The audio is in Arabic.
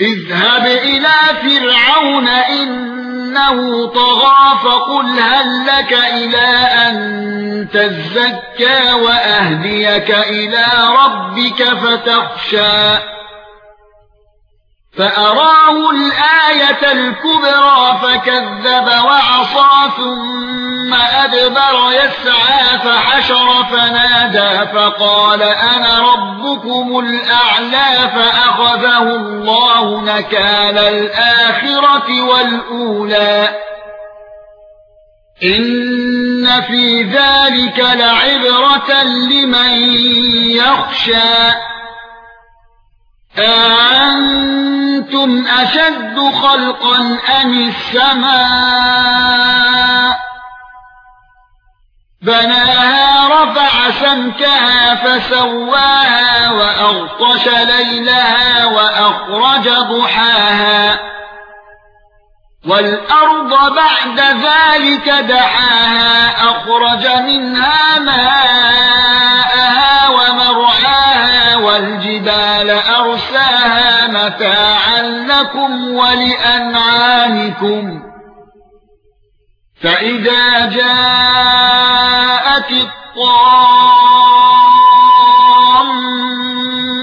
اذهب إلى فرعون إنه طغى فقل هل لك إلى أن تزكى وأهديك إلى ربك فتخشى فأراه الآية الكبرى فكذب وعصى ثم أدبر يسعى فحشر فنادى فقال أنا ربكم الأعلى فأخذه الله نكال الآخرة والأولى. إن في ذلك لعبرة لمن يخشى. أنتم أشد خلقا أم السماء؟ بناها رفع سمكها فسواها واغطش ليلها وأخرج ضحاها. والأرض بعد ذلك دحاها أخرج منها ماءها ومرعاها والجبال أرساها متاعا لكم ولأنعامكم. فإذا جاءت